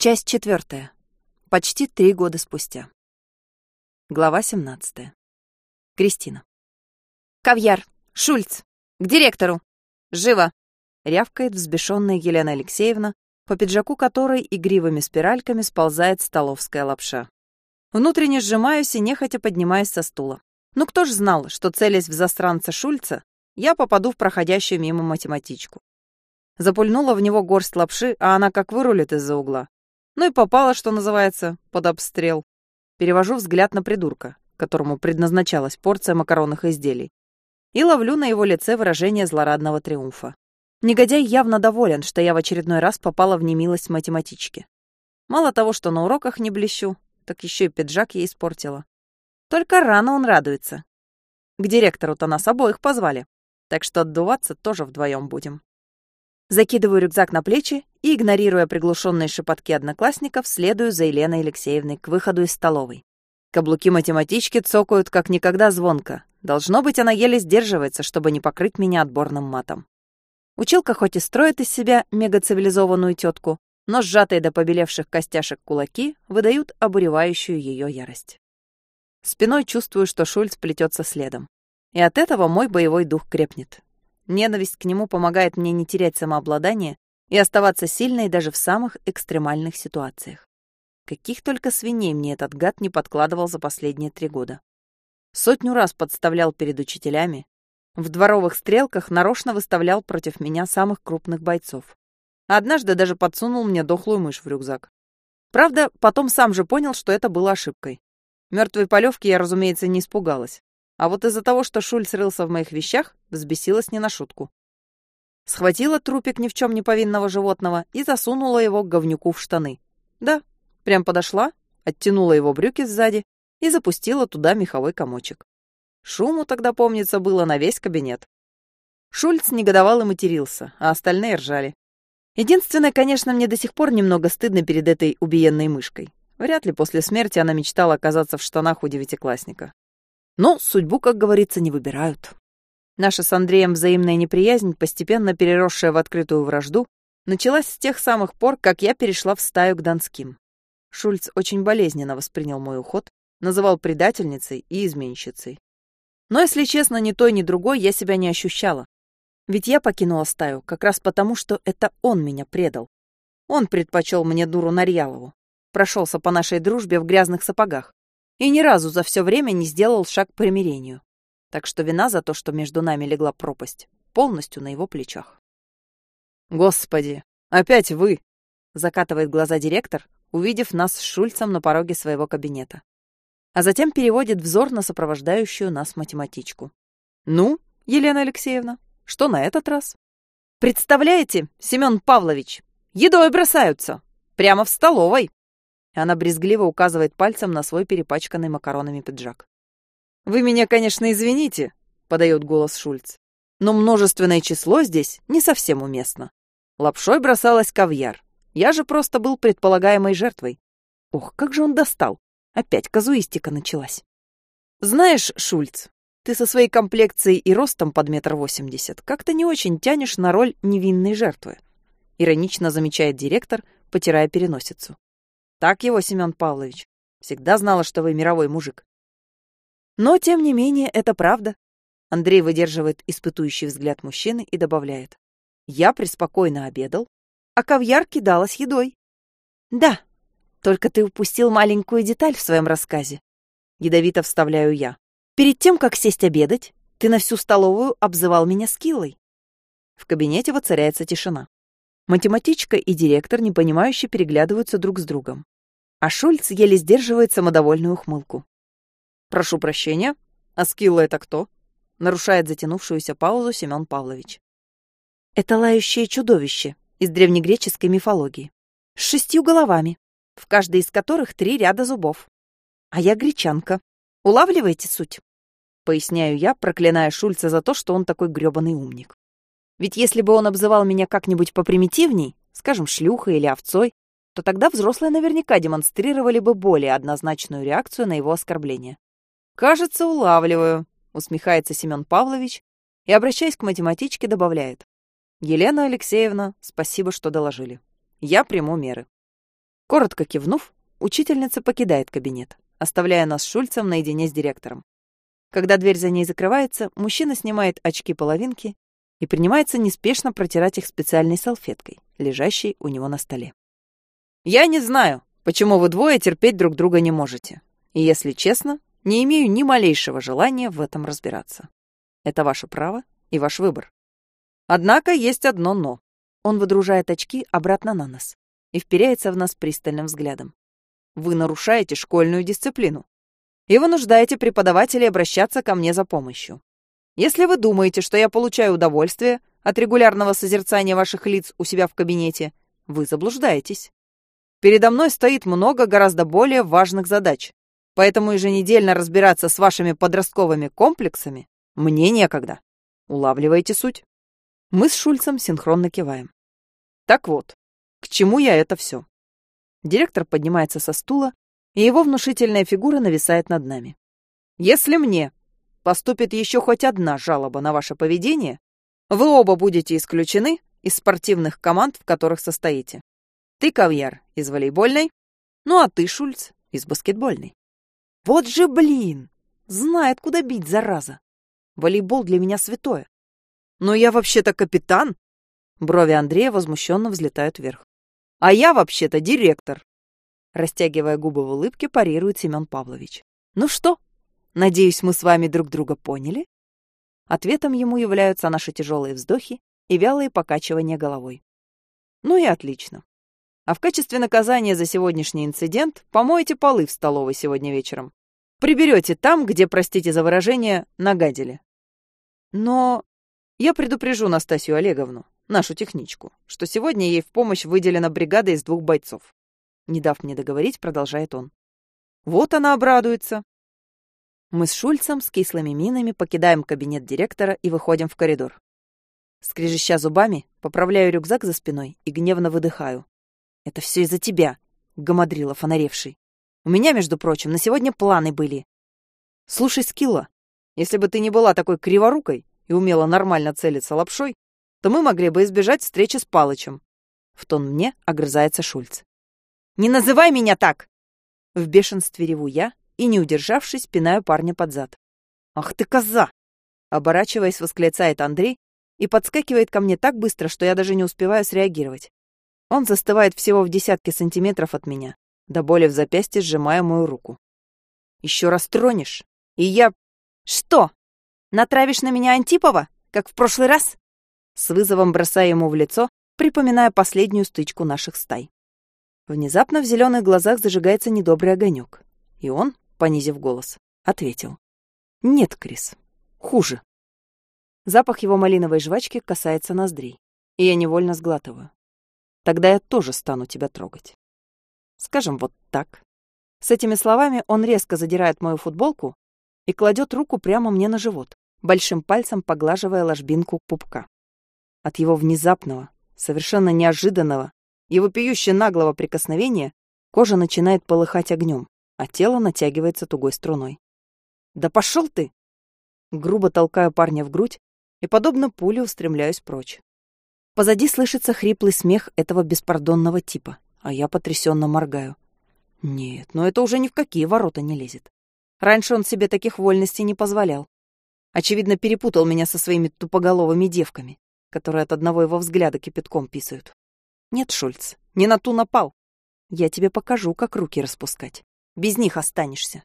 Часть четвертая. Почти три года спустя. Глава 17. Кристина. «Кавьяр! Шульц! К директору! Живо!» — рявкает взбешенная Елена Алексеевна, по пиджаку которой игривыми спиральками сползает столовская лапша. Внутренне сжимаюсь и нехотя поднимаюсь со стула. Ну кто ж знал, что, целясь в застранца Шульца, я попаду в проходящую мимо математичку. Запульнула в него горсть лапши, а она как вырулит из-за угла. Ну и попала, что называется, под обстрел. Перевожу взгляд на придурка, которому предназначалась порция макаронных изделий, и ловлю на его лице выражение злорадного триумфа. Негодяй явно доволен, что я в очередной раз попала в немилость математички. Мало того, что на уроках не блещу, так еще и пиджак ей испортила. Только рано он радуется. К директору-то нас обоих позвали, так что отдуваться тоже вдвоем будем. Закидываю рюкзак на плечи и, игнорируя приглушенные шепотки одноклассников, следую за Еленой Алексеевной к выходу из столовой. Каблуки математички цокают как никогда звонко. Должно быть, она еле сдерживается, чтобы не покрыть меня отборным матом. Училка хоть и строит из себя мегацивилизованную тетку, но сжатые до побелевших костяшек кулаки выдают обуревающую ее ярость. Спиной чувствую, что Шульц плетется следом. И от этого мой боевой дух крепнет. Ненависть к нему помогает мне не терять самообладание и оставаться сильной даже в самых экстремальных ситуациях. Каких только свиней мне этот гад не подкладывал за последние три года. Сотню раз подставлял перед учителями, в дворовых стрелках нарочно выставлял против меня самых крупных бойцов. Однажды даже подсунул мне дохлую мышь в рюкзак. Правда, потом сам же понял, что это было ошибкой. Мертвой полевки я, разумеется, не испугалась. А вот из-за того, что Шульц рылся в моих вещах, взбесилась не на шутку. Схватила трупик ни в чем не повинного животного и засунула его говнюку в штаны. Да, прям подошла, оттянула его брюки сзади и запустила туда меховой комочек. Шуму тогда, помнится, было на весь кабинет. Шульц негодовал и матерился, а остальные ржали. Единственное, конечно, мне до сих пор немного стыдно перед этой убиенной мышкой. Вряд ли после смерти она мечтала оказаться в штанах у девятиклассника. Но судьбу, как говорится, не выбирают. Наша с Андреем взаимная неприязнь, постепенно переросшая в открытую вражду, началась с тех самых пор, как я перешла в стаю к Донским. Шульц очень болезненно воспринял мой уход, называл предательницей и изменщицей. Но, если честно, ни той, ни другой я себя не ощущала. Ведь я покинула стаю как раз потому, что это он меня предал. Он предпочел мне дуру Нарьялову. Прошелся по нашей дружбе в грязных сапогах и ни разу за все время не сделал шаг к примирению. Так что вина за то, что между нами легла пропасть, полностью на его плечах. «Господи, опять вы!» — закатывает глаза директор, увидев нас с Шульцем на пороге своего кабинета. А затем переводит взор на сопровождающую нас математичку. «Ну, Елена Алексеевна, что на этот раз?» «Представляете, Семен Павлович, едой бросаются! Прямо в столовой!» Она брезгливо указывает пальцем на свой перепачканный макаронами пиджак. «Вы меня, конечно, извините», — подает голос Шульц. «Но множественное число здесь не совсем уместно. Лапшой бросалась кавьяр. Я же просто был предполагаемой жертвой. Ох, как же он достал. Опять казуистика началась. Знаешь, Шульц, ты со своей комплекцией и ростом под метр восемьдесят как-то не очень тянешь на роль невинной жертвы. Иронично замечает директор, потирая переносицу. Так его, Семен Павлович. Всегда знала, что вы мировой мужик. Но, тем не менее, это правда. Андрей выдерживает испытующий взгляд мужчины и добавляет. Я преспокойно обедал, а кавьяр кидалась едой. Да, только ты упустил маленькую деталь в своем рассказе. Ядовито вставляю я. Перед тем, как сесть обедать, ты на всю столовую обзывал меня скиллой. В кабинете воцаряется тишина. Математичка и директор непонимающе переглядываются друг с другом а Шульц еле сдерживает самодовольную ухмылку. «Прошу прощения, а Скилла это кто?» — нарушает затянувшуюся паузу Семен Павлович. «Это лающее чудовище из древнегреческой мифологии, с шестью головами, в каждой из которых три ряда зубов. А я гречанка. Улавливаете суть?» Поясняю я, проклиная Шульца за то, что он такой грёбаный умник. Ведь если бы он обзывал меня как-нибудь попримитивней, скажем, шлюхой или овцой, то тогда взрослые наверняка демонстрировали бы более однозначную реакцию на его оскорбление. «Кажется, улавливаю», — усмехается Семен Павлович и, обращаясь к математичке, добавляет. «Елена Алексеевна, спасибо, что доложили. Я приму меры». Коротко кивнув, учительница покидает кабинет, оставляя нас с Шульцем наедине с директором. Когда дверь за ней закрывается, мужчина снимает очки-половинки и принимается неспешно протирать их специальной салфеткой, лежащей у него на столе. «Я не знаю, почему вы двое терпеть друг друга не можете. И, если честно, не имею ни малейшего желания в этом разбираться. Это ваше право и ваш выбор. Однако есть одно «но». Он выдружает очки обратно на нос и вперяется в нас пристальным взглядом. Вы нарушаете школьную дисциплину и вынуждаете преподавателей обращаться ко мне за помощью. Если вы думаете, что я получаю удовольствие от регулярного созерцания ваших лиц у себя в кабинете, вы заблуждаетесь. Передо мной стоит много гораздо более важных задач, поэтому еженедельно разбираться с вашими подростковыми комплексами мне некогда. Улавливаете суть? Мы с Шульцем синхронно киваем. Так вот, к чему я это все? Директор поднимается со стула, и его внушительная фигура нависает над нами. Если мне поступит еще хоть одна жалоба на ваше поведение, вы оба будете исключены из спортивных команд, в которых состоите. Ты, Кавьяр, из волейбольной, ну а ты, Шульц, из баскетбольной. Вот же блин! Знает, куда бить, зараза. Волейбол для меня святое. Но я вообще-то капитан. Брови Андрея возмущенно взлетают вверх. А я вообще-то директор. Растягивая губы в улыбке, парирует Семен Павлович. Ну что, надеюсь, мы с вами друг друга поняли? Ответом ему являются наши тяжелые вздохи и вялые покачивания головой. Ну и отлично. А в качестве наказания за сегодняшний инцидент помоете полы в столовой сегодня вечером. Приберете там, где, простите за выражение, нагадили. Но я предупрежу Настасью Олеговну, нашу техничку, что сегодня ей в помощь выделена бригада из двух бойцов. Не дав мне договорить, продолжает он. Вот она обрадуется. Мы с Шульцем с кислыми минами покидаем кабинет директора и выходим в коридор. Скрежеща зубами, поправляю рюкзак за спиной и гневно выдыхаю. Это все из-за тебя, гамадрила фонаревший. У меня, между прочим, на сегодня планы были. Слушай, Скилла, если бы ты не была такой криворукой и умела нормально целиться лапшой, то мы могли бы избежать встречи с Палычем. В тон мне огрызается Шульц. «Не называй меня так!» В бешенстве реву я и, не удержавшись, пинаю парня под зад. «Ах ты коза!» Оборачиваясь, восклицает Андрей и подскакивает ко мне так быстро, что я даже не успеваю среагировать. Он застывает всего в десятке сантиметров от меня, до боли в запястье сжимая мою руку. «Еще раз тронешь, и я «Что? Натравишь на меня Антипова, как в прошлый раз?» С вызовом бросая ему в лицо, припоминая последнюю стычку наших стай. Внезапно в зеленых глазах зажигается недобрый огонек, и он, понизив голос, ответил. «Нет, Крис, хуже». Запах его малиновой жвачки касается ноздрей, и я невольно сглатываю. Тогда я тоже стану тебя трогать. Скажем вот так. С этими словами он резко задирает мою футболку и кладет руку прямо мне на живот, большим пальцем поглаживая ложбинку пупка. От его внезапного, совершенно неожиданного и вопиюще наглого прикосновения кожа начинает полыхать огнем, а тело натягивается тугой струной. «Да пошел ты!» Грубо толкаю парня в грудь и, подобно пуле, устремляюсь прочь. Позади слышится хриплый смех этого беспардонного типа, а я потрясенно моргаю. Нет, но это уже ни в какие ворота не лезет. Раньше он себе таких вольностей не позволял. Очевидно, перепутал меня со своими тупоголовыми девками, которые от одного его взгляда кипятком писают. Нет, Шульц, не на ту напал. Я тебе покажу, как руки распускать. Без них останешься.